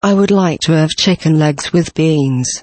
I would like to have chicken legs with beans.